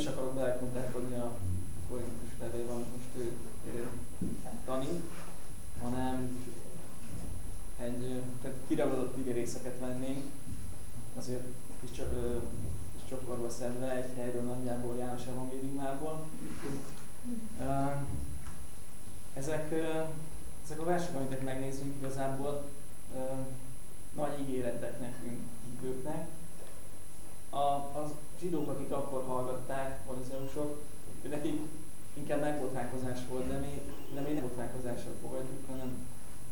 is akarok belekontálkodni a korintus levél, amit most ő, ő tanít, hanem egy tehát kiragadott igerészeket vennénk, azért kis, csak, kis csokorba szedve egy helyről nagyjából János evangéliumából. Ezek, ezek a versek, amit megnézzünk igazából, nagy ígéretek nekünk, hívőknek. A, a zsidók, akik akkor hallgatták, farizeusok, nekik inkább megbotránkozás volt, de mi, de mi nem botránkozással fogadjuk, hanem,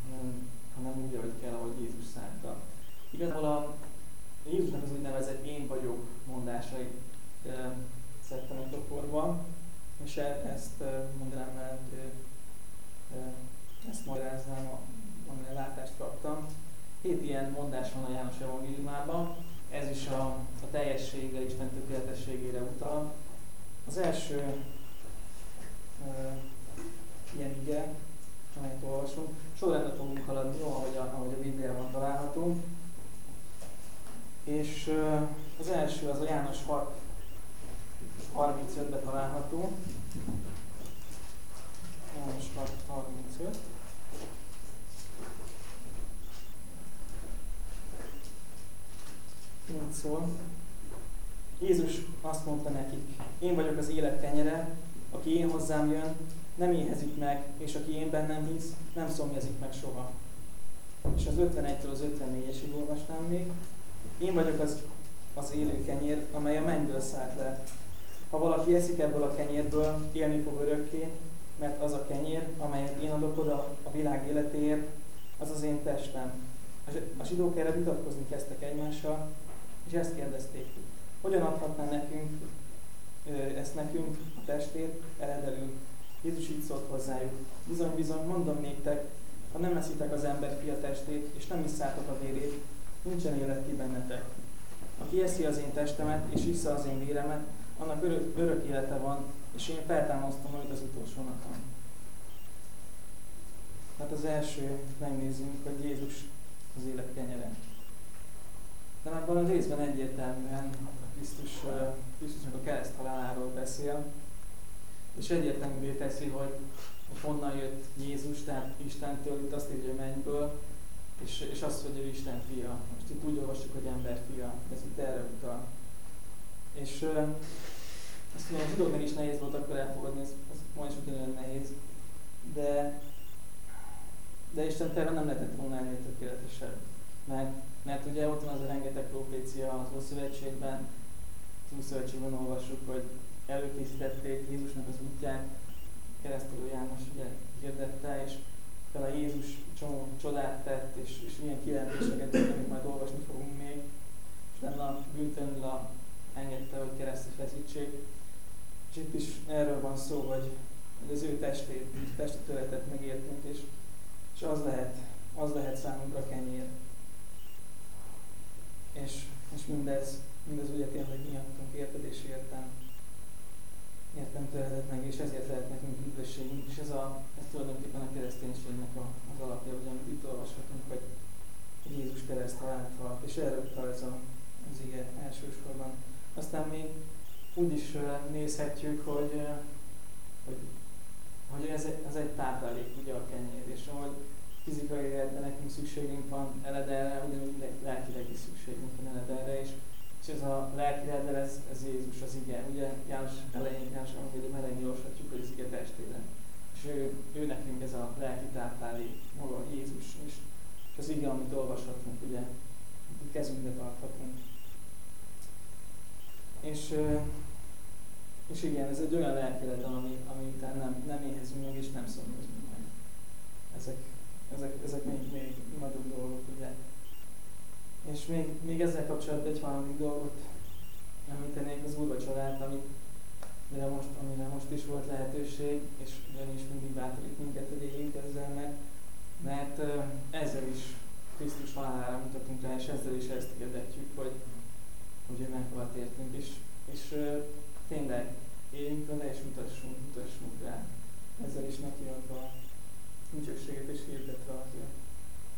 hanem, hanem úgy, ahogy kell, ahogy Jézus szánta. Igazából a Jézusnak az úgynevezett én vagyok mondásait e, szedtem a toporban, és e, ezt e, mondanám el, hogy e, ezt magyaráznám, amilyen látást kaptam. Hét ilyen mondás van a János evangéliumában, ez is a, a teljességre, Isten tökéletességére utal. Az első uh, ilyen ige, amelyet olvasunk. Sorrendben fogunk haladni, ahogy a, ahogy a Bibliában található. És uh, az első az a János 6, 35-ben található. János 6, 35. Így szól. Jézus azt mondta nekik, én vagyok az élet kenyere, aki én hozzám jön, nem éhezik meg, és aki én bennem hisz, nem szomjazik meg soha. És az 51-től az 54-esig olvastam még. Én vagyok az, az élő kenyér, amely a mennyből szállt le. Ha valaki eszik ebből a kenyérből, élni fog örökké, mert az a kenyér, amelyet én adok oda a világ életéért, az az én testem. A zsidók erre vitatkozni kezdtek egymással, és ezt kérdezték, hogyan adhatná nekünk ezt nekünk, a testét, eredelünk. Jézus így szólt hozzájuk. Bizony, bizony, mondom néktek, ha nem eszitek az ember fia testét, és nem isszátok a vérét, nincsen élet ki bennetek. Aki eszi az én testemet, és issza az én véremet, annak örök, örök élete van, és én feltámasztom őt az utolsó napon. Hát az első, megnézzünk, hogy Jézus az élet kenyere. De ebben a részben egyértelműen Krisztus, Krisztusnak a kereszt haláláról beszél, és egyértelművé teszi, hogy honnan jött Jézus, tehát Istentől, itt azt írja mennyből, és, és azt, hogy ő Isten fia. Most itt úgy olvassuk, hogy ember fia, ez itt erre utal. És ezt tudom, a zsidóknak is nehéz volt akkor elfogadni, ez, ez ma is ugyanolyan nehéz, de, de Isten terve nem lehetett volna ennél tökéletesebb. Mert, mert ugye ott van az a rengeteg profécia az Ószövetségben, az Ószövetségben olvassuk, hogy előkészítették Jézusnak az útját, keresztelő János ugye hirdette, és a Jézus csomó csodát tett, és, és ilyen kijelentéseket tett, amit majd olvasni fogunk még. És nem a bűntönül engedte, hogy keresztre feszítsék. És itt is erről van szó, hogy, hogy az ő testét, testi töretet megértünk, és, és az lehet, az lehet számunkra kenyér. És, és mindez, mindez ugye tényleg miattunk érted és értem. Értem tőledet meg, és ezért lehet nekünk üdvösségünk, és ez, a, ez tulajdonképpen a kereszténységnek a, az alapja, hogy amit itt olvashatunk, hogy Jézus kereszt halált halt, és erről utal ez a, az ige elsősorban. Aztán még úgy is nézhetjük, hogy, hogy, hogy ez, ez egy táplálék, ugye a kenyér, és ahogy fizikai életben nekünk szükségünk van eledelre, ugyanúgy lelkileg is szükségünk van eledelre, és, és ez a lelki eledel, ez, ez Jézus az ige. Ugye János elején, János Evangélium elején olvashatjuk, hogy az ige testére. És ő, ő nekünk ez a lelki táplálék, maga Jézus, és, az ige, amit olvashatunk, ugye, kezünkbe tarthatunk. És, és igen, ez egy olyan lelkeledem, ami, ami után nem, nem éhezünk meg, és nem szomjazunk meg. Ezek, ezek, ezek még, még nagyobb dolgok, ugye. És még, még ezzel kapcsolatban egy harmadik dolgot említenék, az úrvacsorát, amit amire most, amire most is volt lehetőség, és ugyanis mindig bátorít minket, hogy éljünk ezzel, mert Mert ezzel is Krisztus halálára mutatunk rá, és ezzel is ezt hirdetjük, hogy, hogy ő meghalt értünk, és, és tényleg éljünk vele, és mutassunk, mutassunk rá. Ezzel is neki a dicsőséget, és hirdetve az,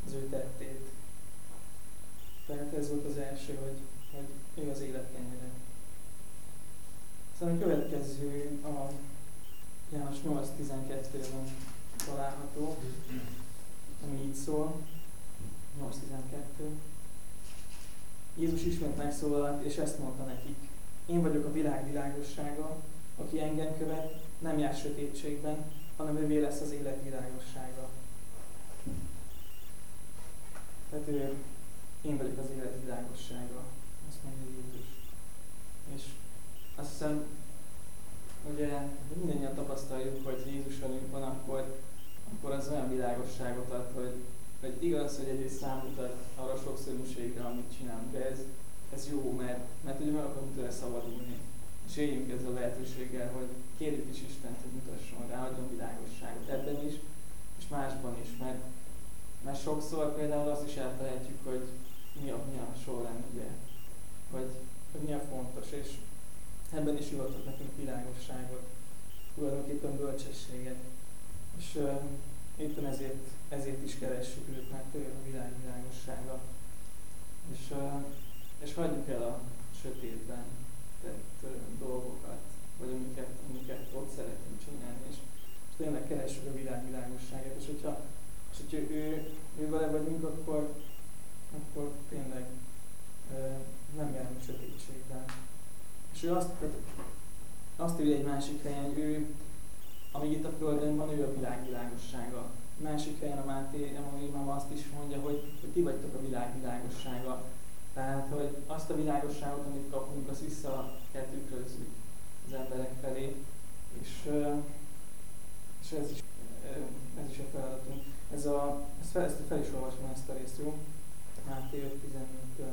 az ő tettét. Tehát ez volt az első, hogy, hogy ő az élet kenyere. Aztán a következő a János 8.12-ben található, ami így szól. 8.12. Jézus ismét megszólalt, és ezt mondta nekik. Én vagyok a világ világossága, aki engem követ, nem jár sötétségben, hanem ővé lesz az élet világossága. Tehát ő, én vagyok az élet világossága, azt mondja Jézus. És azt hiszem, ugye mindannyian tapasztaljuk, hogy Jézus velünk van, akkor, akkor az olyan világosságot ad, hogy, hogy igaz, hogy egyrészt számutat arra sokszínűségre, amit csinálunk, de ez, ez jó, mert, mert ugye meg akarunk tőle szabadulni. És ezzel a lehetőséggel, hogy kérjük is Istent, hogy mutasson rá, adjon világosságot ebben is, és másban is, mert, mert sokszor például azt is elfelejtjük, hogy mi a, mi a sorrend, ugye, hogy, hogy mi a fontos, és ebben is hivatott nekünk világosságot, tulajdonképpen bölcsességet. És uh, éppen ezért, ezért is keressük őt, mert ő a világ világossága. És, uh, és hagyjuk el a sötétben tett dolgokat, vagy amiket, amiket ott szeretünk csinálni, és, és tényleg keressük a világ világosságát, és hogyha, és hogyha ő, ő vele vagyunk, akkor, akkor tényleg nem járunk sötétségben. És ő azt, azt írja egy másik helyen, hogy ő, amíg itt a Földön van, ő a világ világossága. Másik helyen a Máté Emmanuel azt is mondja, hogy, hogy ti vagytok a világ világossága. Tehát, hogy azt a világosságot, amit kapunk, azt vissza kell tükrözzük az emberek felé. És, és ez, is, ez is a feladatunk. Ez a, ezt, fel, ezt fel is olvasom ezt a részt, jó? Máté 5.14-től.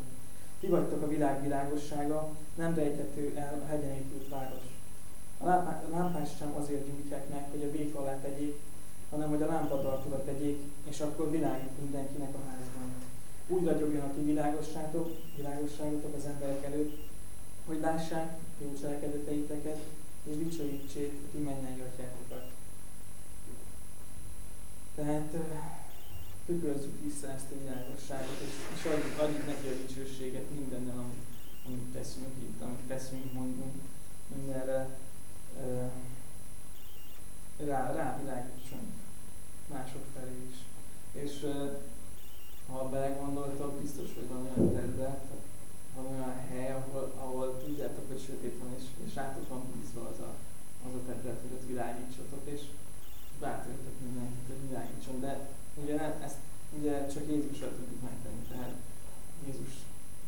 Ti vagytok a világ világossága, nem rejthető el a hegyen épült város. A lámpás sem azért gyújtják meg, hogy a bék alá tegyék, hanem hogy a lámpatartóra tegyék, és akkor világít mindenkinek a házban. Úgy ragyogjon a ti világossátok, világosságotok az emberek előtt, hogy lássák jó cselekedeteiteket, és dicsőítsék ti mennyei atyátokat. Tehát tükrözzük vissza ezt a világosságot, és, és adjuk, adjuk neki a dicsőséget mindennel, amit, amit teszünk itt, amit teszünk, mondunk, mindenre uh, rá, rávilágítsunk mások felé is. És uh, ha belegondoltok, biztos, hogy van olyan terület, van olyan hely, ahol, ahol tudjátok, hogy sötét van, és, és rátok van bízva az a, az a terület, hogy ott világítsatok, és bátorítok mindenkit, hogy világítson. De ugye nem, ezt ugye csak Jézusra tudjuk megtenni, tehát Jézus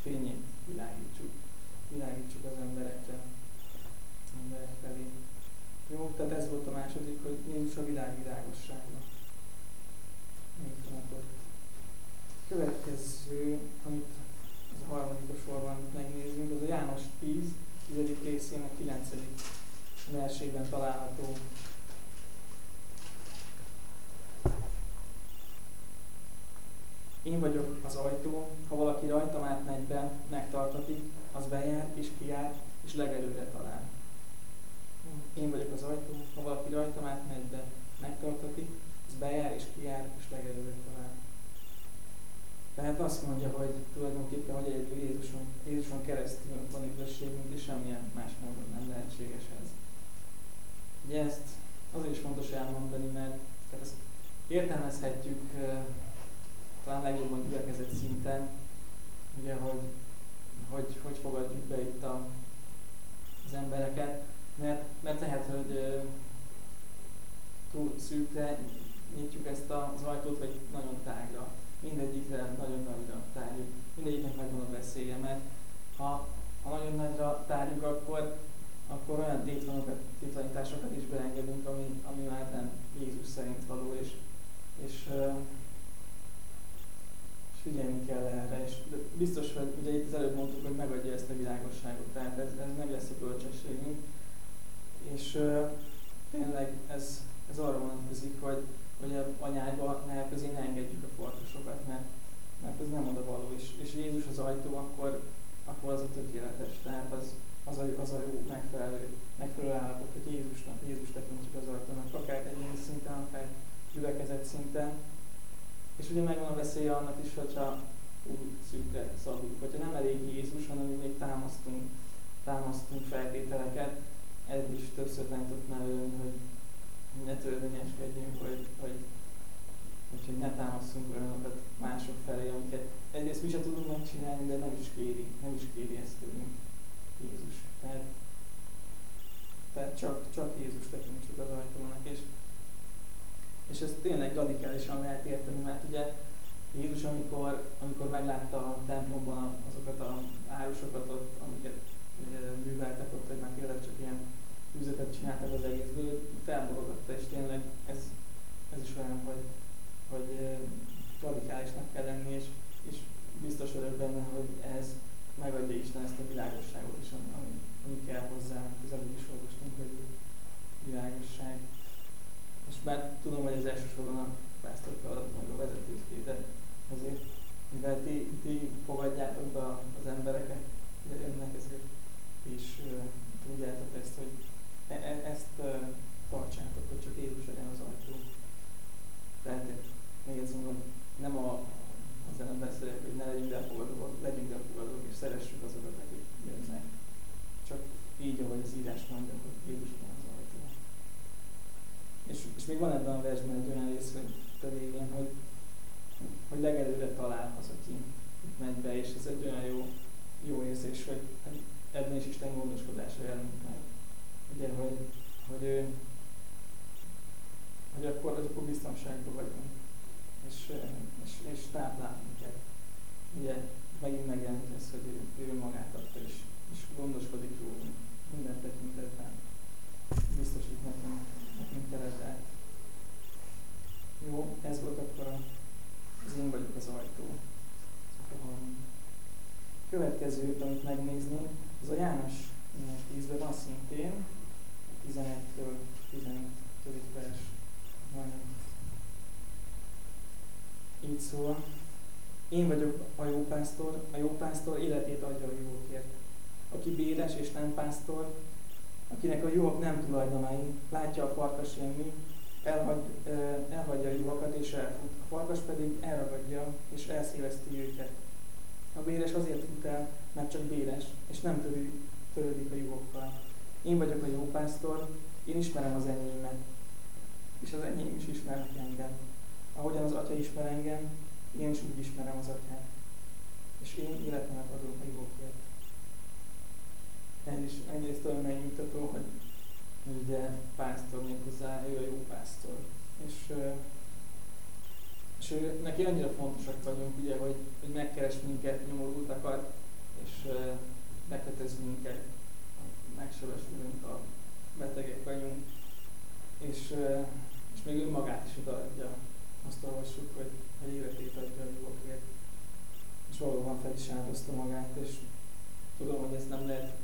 fényét világítsuk, világítsuk az emberekre, emberek felé. Jó, tehát ez volt a második, hogy Jézus a világ világossága. Még ott. Következő, amit a harmadik sorban megnézünk, az a János 10, 10. részének 9. versében található Én vagyok az ajtó, ha valaki rajtam átmegy be, megtartatik, az bejár és kijár, és legelőre talál. Én vagyok az ajtó, ha valaki rajtam átmegy be, megtartatik, az bejár és kijár, és legelőre talál. Tehát azt mondja, hogy tulajdonképpen, hogy egyedül Jézuson, Jézuson keresztül van üdvösségünk, és semmilyen más módon nem lehetséges ez. Ugye ezt azért is fontos elmondani, mert tehát ezt értelmezhetjük talán legjobban gyülekezet szinten, ugye, hogy, hogy, hogy fogadjuk be itt a, az embereket, mert, mert lehet, hogy túl szűkre nyitjuk ezt az ajtót, vagy nagyon tágra. Mindegyikre nagyon nagyra tárjuk. Mindegyiknek megvan a veszélye, mert ha, ha nagyon nagyra tárjuk, akkor, akkor olyan tétlanításokat is beengedünk, ami, ami már nem Jézus szerint való, és, és és figyelni kell erre, és biztos, hogy ugye itt az előbb mondtuk, hogy megadja ezt a világosságot, tehát ez, ez nem lesz a bölcsességünk, és tényleg ez, ez arra vonatkozik, hogy, hogy a anyába ne közé ne engedjük a farkasokat, mert, mert ez nem oda való. És, és Jézus az ajtó, akkor, akkor az a tökéletes. Tehát az, az, a, az a jó, megfelelő, megfelelő állapot, hogy Jézusnak, Jézus tekintjük az ajtónak, akár egyéni szinten, akár gyülekezet szinten. És ugye megvan a veszélye annak is, hogyha úgy szűkre szabjuk, hogyha nem elég Jézus, hanem még támasztunk, támasztunk feltételeket, ez is többször már ön, hogy ne törvényeskedjünk, hogy, hogy, hogy, hogy ne támaszunk olyanokat mások felé, amiket egyrészt mi sem tudunk megcsinálni, de nem is kéri, nem is kéri ezt tőlünk Jézus. Tehát, tehát csak, csak Jézus tekintsük az ajtónak, és, és ezt tényleg radikálisan lehet érteni, mert ugye Jézus, amikor, amikor meglátta a templomban azokat az árusokat, ott, amiket műveltek ott, hogy már tényleg csak ilyen üzletet csináltak az egészből, felborogatta, és tényleg ez, ez is olyan, hogy, hogy radikálisnak kell lenni, és, és biztos vagyok benne, hogy ez megadja Isten ezt a világosságot is, ami, ami kell hozzá, az előbb is olvastunk, hogy világosság. És bár tudom, hogy ez elsősorban a pásztor feladat, meg a vezetőké, de azért, mivel ti, ti fogadjátok be az embereket, jönnek, ezért is uh, tudjátok ezt, hogy e, e, ezt uh, tartsátok, hogy csak Jézus legyen az ajtó. Tehát még egyszer mondom, nem a, az ellen beszélek, hogy ne legyünk elfogadóak, legyünk elfogadóak, és szeressük azokat, akik jönnek. Csak így, ahogy az írás mondja, hogy Jézus legyen az ajtó. És, és még van ebben a versben egy olyan rész, hogy a végén, hogy, hogy legelőre talál az, aki itt megy be, és ez egy olyan jó, jó érzés, hogy ebben is Isten gondoskodása jelenik meg. Ugye, hogy, hogy, hogy akkor, hogy akkor biztonságban vagyunk, és, és, és táplál minket. Ugye, megint megjelenik ez, hogy ő, ő magát adta, és, és gondoskodik rólunk minden tekintetben. Biztosít nekünk, nekünk teretet. Jó, ez volt akkor az én vagyok az ajtó. Következő, amit megnézni, az a János 10-ben van szintén, 11-től 15. vers van. Így szól. Én vagyok a jó pásztor, a jó pásztor életét adja a jókért. Aki béres és nem pásztor, akinek a jók nem tulajdonai, látja a farkas jönni, elhagy, elhagyja a juhakat és elfut. A farkas pedig elragadja és elszéleszti őket. A béres azért fut el, mert csak béres, és nem törődik, törődik a juhokkal. Én vagyok a jó pásztor, én ismerem az enyémet, és az enyém is ismernek engem. Ahogyan az Atya ismer engem, én is úgy ismerem az Atyát. És én életemet adom a juhokért. Ez is egyrészt olyan megnyugtató, hogy ugye pásztor méghozzá, ő a jó pásztor. És, és ő, neki annyira fontosak vagyunk, ugye, hogy, hogy megkeres minket nyomorultakat, és bekötöz minket, megsebesülünk, a betegek vagyunk, és, és még önmagát is odaadja. Azt olvassuk, hogy a életét adja a jókért. És valóban fel is áldozta magát, és tudom, hogy ezt nem lehet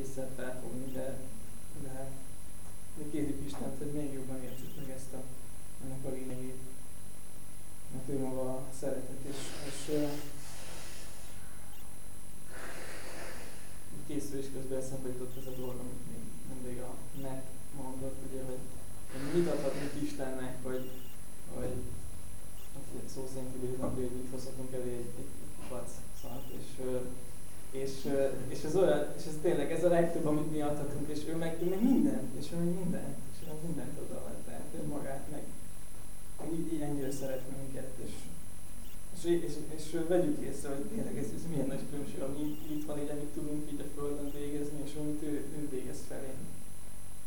észre felfogni, de, de mi kérjük Istent, hogy még jobban értsük meg ezt a, ennek a lényegét. Mert ő maga szeretet, és, és készülés közben eszembe jutott ez a dolog, amit még mindig a net mondott, ugye, hogy, hogy mit adhatunk Istennek, hogy, hogy hát, szó szerint idézem, hogy mit hozhatunk elé egy, egy kupac szart, és, és, és, ez olyan, és ez tényleg ez a legtöbb, amit mi adhatunk, és ő meg, ő meg mindent, és ő meg mindent, és ő meg mindent odaad, tehát ő magát meg, meg így, így ennyire szeret minket, és, és, és, és vegyük észre, hogy tényleg ez, ez milyen nagy különbség, ami itt van, így, amit tudunk így a Földön végezni, és amit ő, ő végez felén.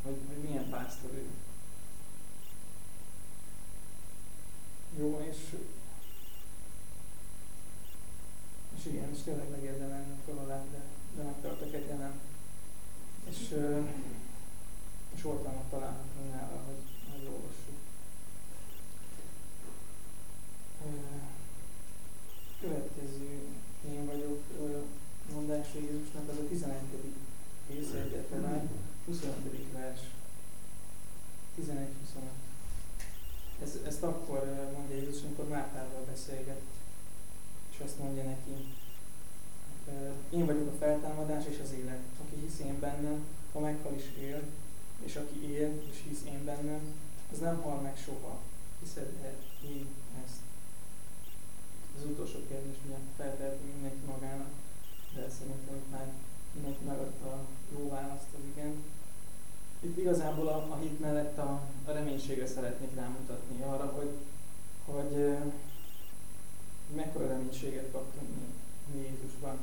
Hogy, hogy milyen pásztor ő. Jó, és, és igen, és tényleg megérdemelnek alá, de, de megtartok egy. És, és oltalmat találhatunk nála, hogy, hogy olvassuk. következő én vagyok mondása Jézusnak, az a 11. része egyetlen 25. vers. 11-25. Ez, ezt akkor mondja Jézus, amikor Mártával beszélget, és azt mondja neki, én vagyok a feltámadás és az élet. Aki hisz én bennem, ha meghal is él, és aki él és hisz én bennem, az nem hal meg soha. Hiszed-e én ezt? Az utolsó kérdés miatt feltehető mindenki magának, de szerintem már mindenki megadta a jó választ az igen. Itt igazából a, a hit mellett a, a reménységre szeretnék rámutatni arra, hogy, hogy mekkora reménységet kaptunk mi, mi Jézusban,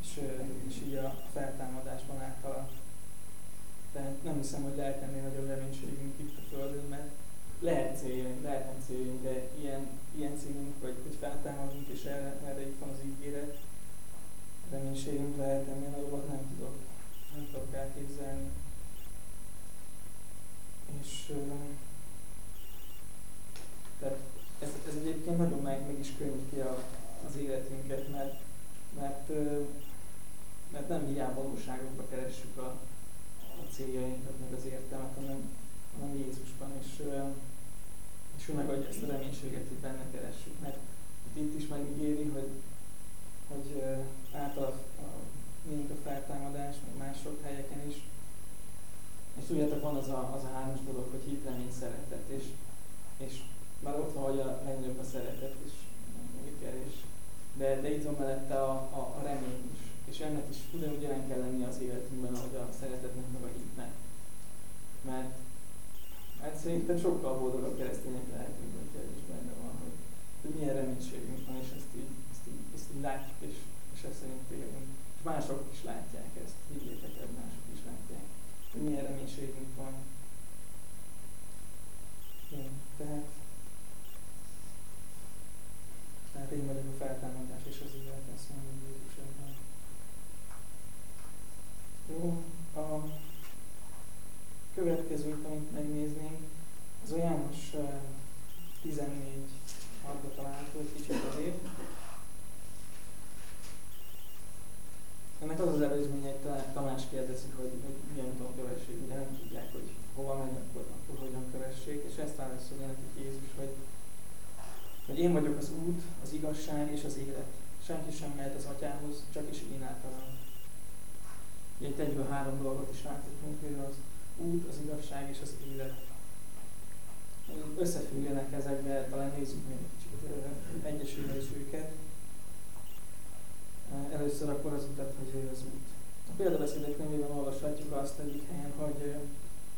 és, és így a feltámadásban általa. Tehát nem hiszem, hogy lehet ennél nagyobb reménységünk itt a Földön, mert lehet céljaink, lehetnek céljaink, de ilyen, ilyen célunk, hogy, hogy feltámadunk, és erre, erre itt van az ígéret, reménységünk lehet ennél nagyobbat nem tudok, nem tudok elképzelni. És tehát ez, ez egyébként nagyon meg, meg is könnyű ki a, az életünket, mert, mert, mert nem hiába valóságokba keressük a, a céljainkat, meg az értelmet, hanem, hanem Jézusban, és, és ő megadja ezt a reménységet, hogy benne keressük, mert itt is megígéri, hogy, hogy által a, a, a feltámadás, meg mások helyeken is, és tudjátok, van az a, az a hármas dolog, hogy hit, remény, szeretet, és, és már ott van, hogy a legnagyobb a szeretet, és és de, de itt van mellette a, a, a remény is. És ennek is ugyanúgy jelen kell lenni az életünkben, ahogy a szeretetnek, meg a hitnek. Mert hát szerintem sokkal boldogabb keresztények lehetünk, hogyha is benne van, hogy, hogy milyen reménységünk van, és ezt így, ezt így, ezt így látjuk, és, és ezt szerint élünk. És mások is látják ezt, higgyétek el, mások milyen reménységünk van. Jó, tehát tehát én vagyok a feltámadás és az élet, ezt mondom Jézus ebben. Jó, a következő, amit megnéznénk, az a János 14 adva található, egy kicsit azért. Ennek az az előzménye, hogy Tamás kérdezi, hogy, hogy milyen úton kövessék, ugye nem tudják, hogy hova mennek, akkor, akkor hogyan kövessék, és ezt válaszolja nekik Jézus, hogy hogy én vagyok az út, az igazság és az élet. Senki sem mehet az atyához, csak is én általam. Ugye itt egyből három dolgot is láthatunk, hogy az út, az igazság és az élet. Összefüggenek ezek, de talán nézzük még kicsit egyesülve is őket. Először akkor az utat, hogy az út. A példabeszédek könyvében olvashatjuk azt egyik helyen, hogy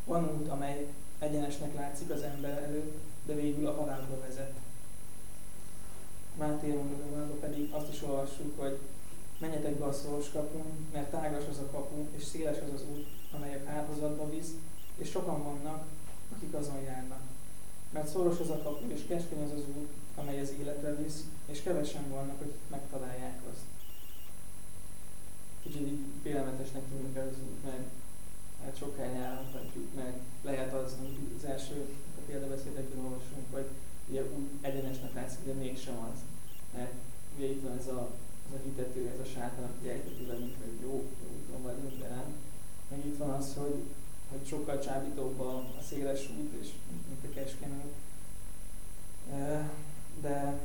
van út, amely egyenesnek látszik az ember előtt, de végül a halálba vezet. Máté evangéliumában pedig azt is olvassuk, hogy menjetek be a szoros kapun, mert tágas az a kapu, és széles az az út, amely a kárhozatba visz, és sokan vannak, akik azon járnak. Mert szoros az a kapu, és keskeny az az út, amely az életre visz, és kevesen vannak, hogy megtalálják azt. Kicsit így félelmetesnek tűnik az út, mert hát sok helyen járhatjuk, meg lehet az, amit az első a példabeszédekben olvasunk, hogy ugye úgy egyenesnek látszik, de mégsem az. Mert ugye itt van ez a, ez a hitető, ez a sátán, aki elhiteti velünk, hogy jó, jó úton vagyunk, de nem. Meg itt van az, hogy, hogy sokkal csábítóbb a, a széles út, és mint a keskeny út. De,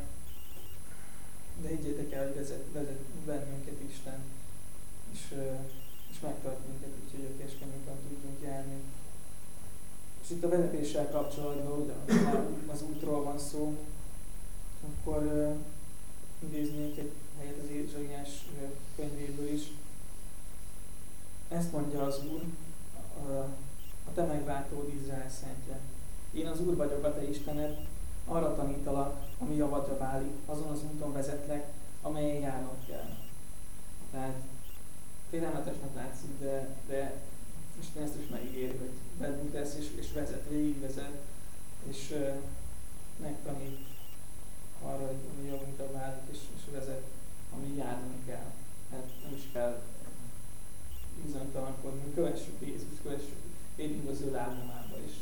de higgyétek el, hogy vezet, vezet bennünket Isten, és, és megtart minket, úgyhogy a keskeny úton tudjunk járni. És itt a vezetéssel kapcsolatban, ugye, az útról van szó, akkor uh, idéznék egy helyet az Ézsaiás könyvéből is. Ezt mondja az Úr, uh, a te megváltód Izrael szentje. Én az Úr vagyok a te Istened, arra tanítalak, ami javadra válik, azon az úton vezetlek, amelyen járnod kell. Tehát félelmetesnek látszik, de, de Isten ezt is megígéri, hogy bennünk lesz, és, és vezet, végigvezet, és uh, megtanít arra, hogy mi jogunkra válik, és, és vezet, ami járnunk kell. Hát nem is kell bizonytalankodni, kövessük Jézus, kövessük, éljünk az ő lábnyomába is,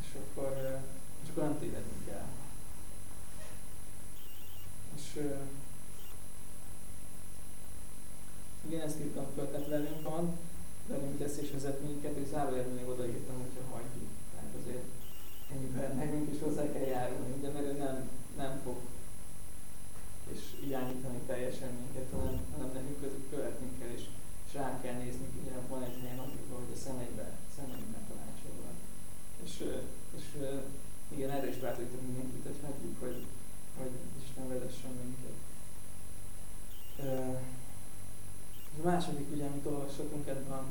és akkor, uh, és akkor nem tévedünk el. És uh, igen, ezt írtam föl, tehát velünk van, velünk tesz és vezet minket, és zárójelben még odaírtam, hogyha hagyjuk. Tehát azért ennyiben nekünk is hozzá kell járulni, ugye, mert ő nem, nem fog és irányítani teljesen minket, hanem, hanem nekünk követnünk kell, és, és rá kell nézni, ugye van egy helyen, hogy a szemeibe, szemeibe tanácsolva. És, és igen, erre is bátorítom mindenkit, hogy hagyjuk, hogy, hogy Isten vezessen minket. A második, ugye, olvashatunk ebben a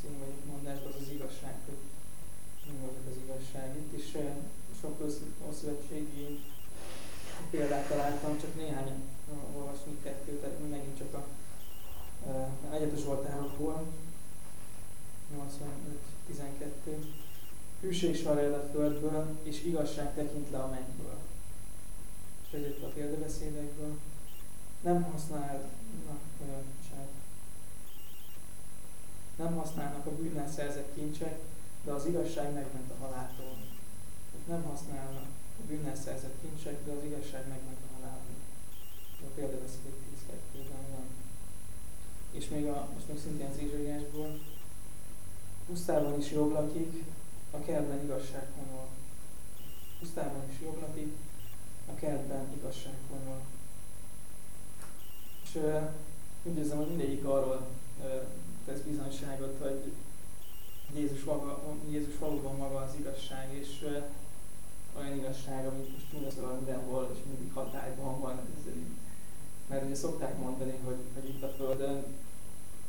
színvonyi mondásban, az az igazság, hogy mi volt az igazság. Itt is sok ószövetségi példát találtam, csak néhány olvasni kettőt, megint csak a egyetes Zsoltárokból, 85-12. Hűség el a földből, és igazság tekint le a mennyből. És a példabeszédekből. Nem használnak, nem használnak a bűnnel szerzett kincsek, de az igazság megment a haláltól. Nem használnak a bűnnel szerzett kincsek, de az igazság megment a haláltól. A példabeszéd 10-2-ben van. És még a, most még szintén az Ézsaiásból, pusztában is jobb lakik, a kertben igazság honol. Pusztában is jobb lakik, a kertben igazság honol. És úgy érzem, hogy mindegyik arról tesz bizonyságot, hogy Jézus, maga, Jézus valóban maga az igazság, és olyan igazság, ami most mindazon mindenhol, és mindig hatályban van. Mert ugye szokták mondani, hogy, hogy itt a Földön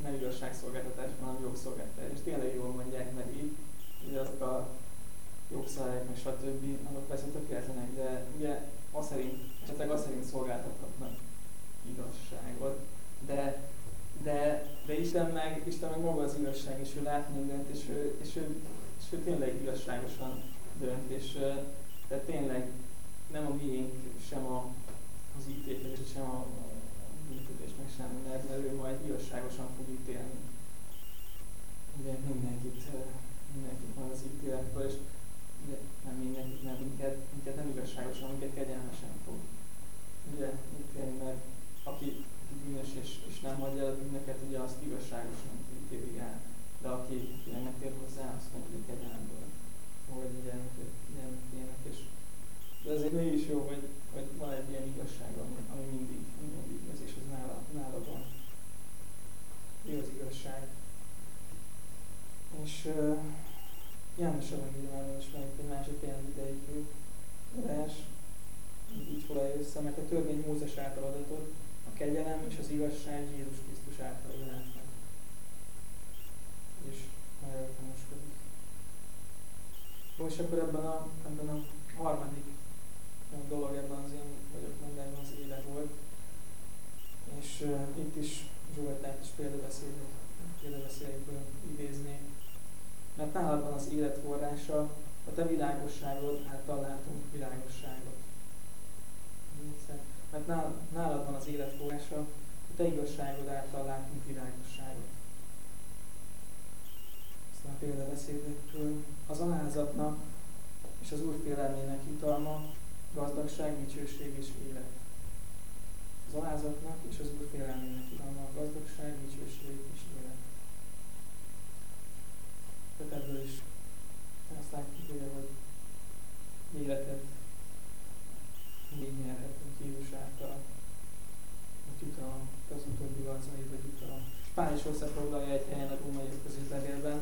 nem igazságszolgáltatás, hanem jogszolgáltatás. És tényleg jól mondják, mert így, ugye azok a jogszabályok, meg stb. azok persze tökéletlenek, de ugye az szerint, esetleg az szerint szolgáltathatnak igazságot, de de, de Isten meg, Isten meg maga az igazság, és ő lát mindent, és ő, és ő, és ő tényleg igazságosan dönt, és tehát tényleg nem a miénk, sem a, az ítélés, sem a, büntetés, meg semmi, mert, mert ő majd igazságosan fog ítélni. Ugye mindenkit, mindenkit van az ítéletből, és ugye nem mindenkit, nem minket, minket nem igazságosan, minket kegyelmesen fog ugye mert aki bűnös és, és nem hagyja el a bűnöket, ugye azt igazságosan ítéli el. De aki, nem tér hozzá, azt mondja, kegyelemből hogy gyermekének. És de azért mégis jó, hogy, hogy van egy ilyen igazság, ami, ami mindig, mindig igaz, és az nála, nála van. Mi az igazság? És uh, János Evangéliumában is van egy másik ilyen idejű vers, így foglalja össze, mert a törvény Mózes által adatot, kegyelem és az igazság Jézus Krisztus által jelent meg. És erről tanúskodik. És akkor ebben a, ebben a harmadik dolog ebben az én vagyok mondani, az élet volt. És uh, itt is Zsoltát is példabeszédek, példabeszédekből idézni. Mert nálad van az élet forrása, a te világosságod által látunk világosságot mert nálad van az élet forrása, a te igazságod által látunk világosságot. Aztán a példabeszédekről az alázatnak és az Úr félelmének jutalma, gazdagság, dicsőség és élet. Az alázatnak és az Úr félelmének jutalma, gazdagság, dicsőség és élet. Tehát ebből is azt látjuk, hogy életet így nyerhetünk Jézus által. Hogy jutalom, az utóbbi arcai, vagy jutalom. Pál is összefoglalja egy helyen a római levélben,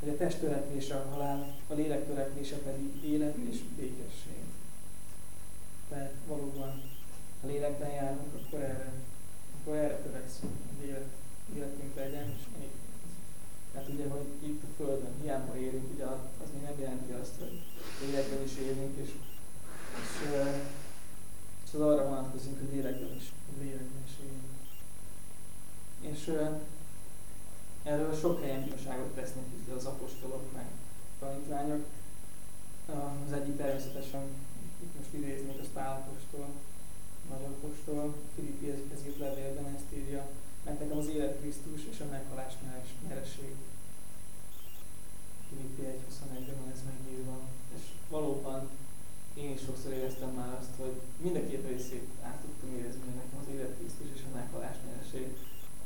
hogy a test törekvése a halál, a lélek törekvése pedig élet és békesség. Tehát valóban, ha lélekben járunk, akkor erre, akkor erre törekszünk, hogy élet, életünk legyen, és még tehát ugye, hogy itt a Földön hiába élünk, ugye az még nem jelenti azt, hogy lélekben is élünk, és és, és az arra vonatkozik, hogy lélekben is. És erről sok helyen bizonságot tesznek itt az apostolok, meg tanítványok. Az egyik természetesen, itt most idéznék, az Pál apostol, nagy apostol, Filippihez írt levélben ezt írja, nekem az élet Krisztus és a meghalás nyereség. Filippi 1.21-ben van ez megírva. És valóban én is sokszor éreztem már azt, hogy mind a két részét át tudtam érezni nekem az élet Krisztus és a meghalás nyereség.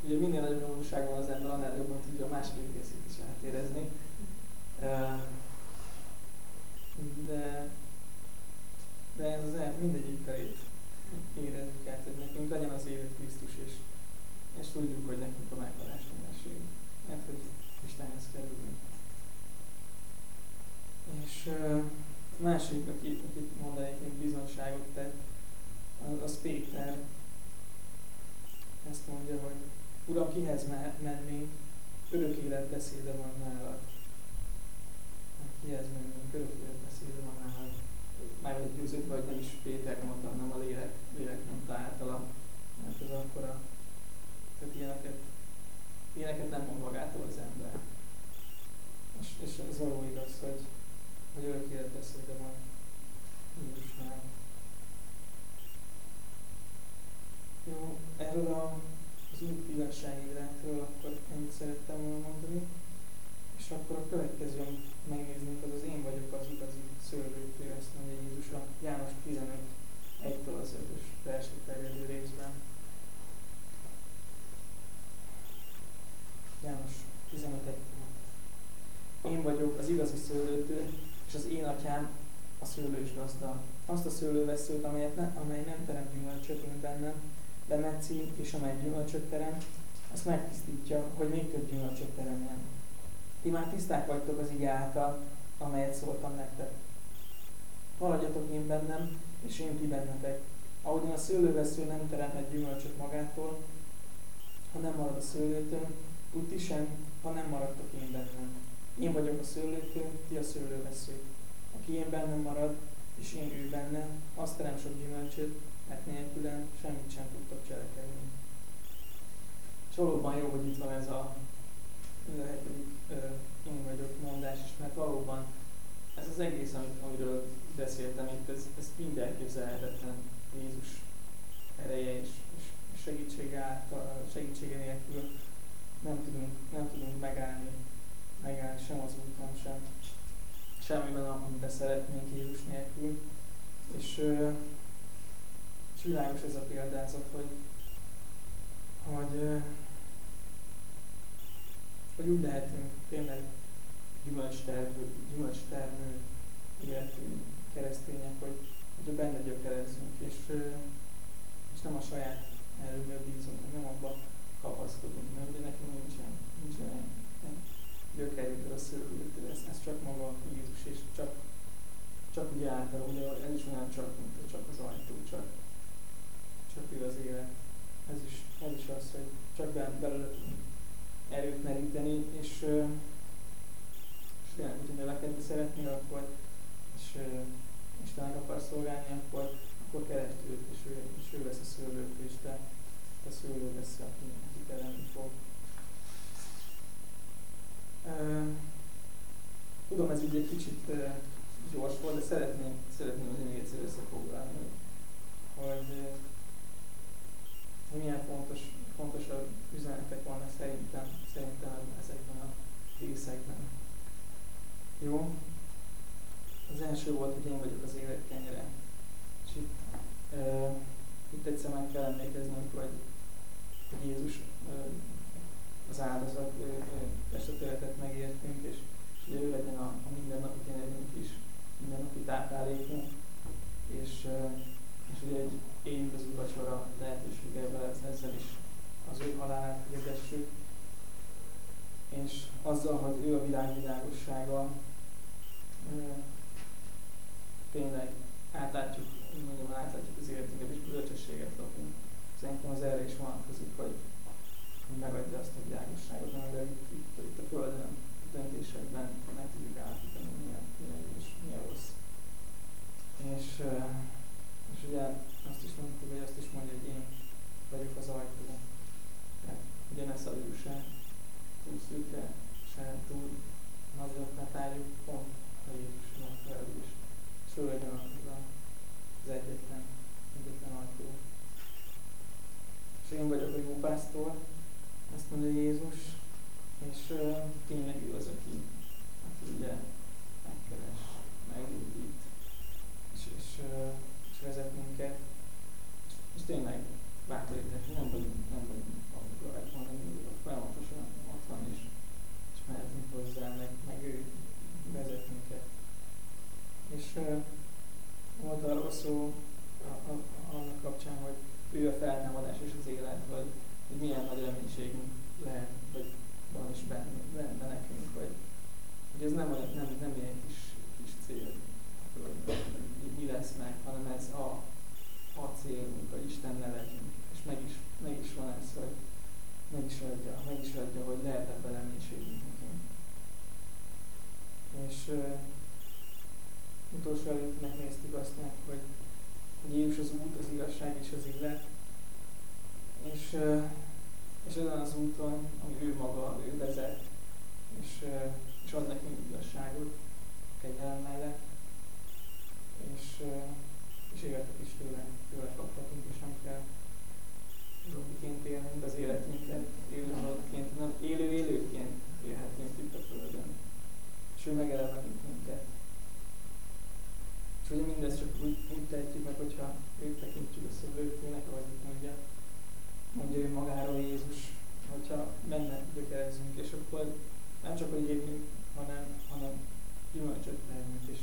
Ugye minél nagyobb nyomorúság van az ember, annál jobban tudja a másik részét is átérezni. Uh, És uh, másik, aki, akit mondanék, még bizonyságot tett, az, az Péter. Ezt mondja, hogy Kihez mennénk, örök élet beszéde van nálad. Kihez mennénk, örök élet beszéde van nálad. Már egy győződve, hogy nem is Péter mondta, hanem a lélek, lélek mondta általa. Mert az akkora, tehát ilyeneket, ilyeneket nem mond magától az ember. És, és ez való igaz, hogy, hogy örök élet beszéde van Jézusnál. Jó, erről a, az új kívánságéletről ennyit szerettem volna mondani. És akkor a következő, amit megnéznénk, az az én vagyok az igazi szőlőtő, ezt mondja Jézus a János 15 1-től az 5-ös versig terjedő részben. János 15 1 Én vagyok az igazi szőlőtő, és az én atyám a szőlő is gazda. Azt a szőlőveszőt, amelyet ne, amely nem terem gyümölcsöt én bennem, de metszi, és amely gyümölcsöt terem, azt megtisztítja, hogy még több gyümölcsöt teremjen. Ti már tiszták vagytok az ige által, amelyet szóltam nektek. Maradjatok én bennem, és én ti bennetek. Ahogyan a szőlővesző nem teremhet gyümölcsöt magától, ha nem marad a szőlőtől, úgy ti sem, ha nem maradtok én bennem. Én vagyok a szőlőtő, ti a szőlővesző. Aki én bennem marad, és én ő benne, azt terem sok gyümölcsöt, mert nélkülen semmit sem tudtok cselekedni. És valóban jó, hogy itt van ez a, hetedik én vagyok mondás is, mert valóban ez az egész, amit, amiről beszéltem itt, ez, ez mind elképzelhetetlen Jézus ereje és, és segítsége, által, segítsége nélkül nem tudunk, nem tudunk megállni, megállni sem az úton, sem semmiben, amiben szeretnénk Jézus nélkül. És, és világos ez a példázat, hogy, hogy, hogy úgy lehetünk tényleg gyümölcstermő, gyümölcstermő életű keresztények, hogy, hogy benne gyökerezzünk, és, és nem a saját erőből bízunk, nem abba kapaszkodunk, mert ugye nekünk nincsen, nincsen gyökerítől a szőlőtől, ez, ez csak maga Jézus, és csak, csak ugye által, ugye ez is olyan csak, mint csak az ajtó, csak, csak ő az élet. Ez is, ez is az, hogy csak belőle tudunk erőt meríteni, és és tényleg, hogyha növekedni szeretnél, akkor, és Istennek akar szolgálni, akkor, akkor keresd őt, és ő, és ő lesz a szőlőt, és te, te szőlő lesz, aki, aki teremni fog. Tudom, ez így egy kicsit gyors volt, de szeretném, szeretném azért még egyszer összefoglalni, hogy, hogy milyen fontos, fontosabb üzenetek vannak szerintem, szerintem ezekben a részekben. Jó? Az első volt, hogy én vagyok az élet kenyere. És itt, uh, itt egyszer meg kell emlékeznünk, hogy, hogy Jézus uh, az áldozat a történetet megértünk, és, és ő legyen a, a mindennapi kenyerünk is, mindennapi táplálékunk, és, uh, és ugye egy én az úrvacsora lehetőségevel ezzel is az ő halálát hirdessük, és azzal, hogy ő a világ világossága, tényleg átlátjuk, mondjam, átlátjuk az életünket, és bölcsességet kapunk. Szerintem az erre is vonatkozik, hogy, hogy megadja azt a világosságot, amivel itt, itt, itt a Földön döntésekben meg tudjuk állapítani, milyen, milyen és milyen rossz. És, és ugye azt is mondtuk, hogy azt is mondja, hogy én vagyok az ajtó. Tehát ugye ne szaljuk se túl szűkre, se túl nagyot ne tárjuk, pont a Jézusnak felül is. És ő legyen az egyetlen, egyetlen ajtó. És én vagyok a jó pásztor, ezt mondja Jézus, és uh, tényleg ő az, aki, aki ugye megkeres, megindít, és, és, uh, vezet minket. És tényleg bátorítás, nem vagyunk, nem vagyunk, amikor lehet mondani, hogy folyamatosan ott van, és, és mehetünk hozzá, meg, meg ő vezet minket. És uh, volt arról szó a, a, annak kapcsán, hogy ő a feltámadás és az élet, vagy hogy milyen nagy reménységünk lehet, vagy van is benne, benne nekünk, hogy, hogy ez nem, nem, nem ilyen kis, kis cél, lesz meg, hanem ez a, a célunk, hogy Isten nevelünk. És meg is, meg is van ez, hogy meg is adja, meg is adja, hogy lehet ebben reménységünk nekünk. És uh, utolsó előtt megnéztük azt meg, hogy, hogy Jézus az út, az igazság és az élet. És, uh, és ezen az úton, ami ő maga, ő vezet, és, uh, és ad nekünk igazságot, kegyelem mellett, és, és életet is tőle, tőle kaphatunk, és nem kell zombiként élnünk az életünket, élő halotként, hanem élő élőként élhetünk itt a Földön. És ő megelevenít minket. És ugye mindezt csak úgy, úgy tehetjük meg, hogyha őt tekintjük a szövőkőnek, ahogy mondja, mondja ő magáról Jézus, hogyha benne gyökerezünk, és akkor nem csak, hogy élünk, hanem, hanem gyümölcsöt termünk, és,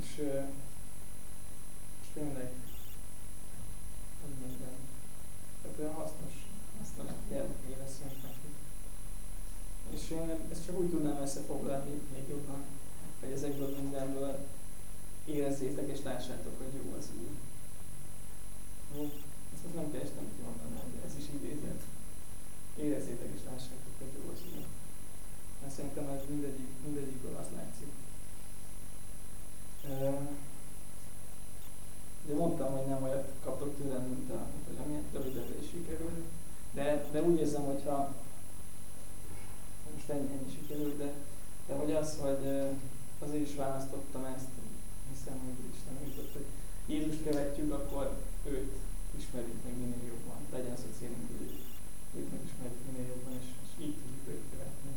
és, tényleg minden. Tehát olyan hasznos, hasznos gyermekei leszünk neki. És én ezt csak úgy tudnám összefoglalni még jobban, hogy ezekből mindenből érezzétek és lássátok, hogy jó az Úr. Ezt most nem kerestem kimondani, de ez is idézett. Érezzétek és lássátok, hogy jó az Úr. Mert szerintem ez mindegyik, mindegyikből az látszik. Ugye mondtam, hogy nem olyat kaptok tőlem, mint, a, mint amilyen rövidebbre is sikerül, de, de úgy érzem, hogyha most ennyi, ennyi sikerült, de, de hogy az, hogy azért is választottam ezt, hiszem, hogy Isten jutott, hogy Jézus követjük, akkor őt ismerjük meg minél jobban. Legyen az a célunk, hogy őt megismerjük minél jobban, és, és így tudjuk őt követni.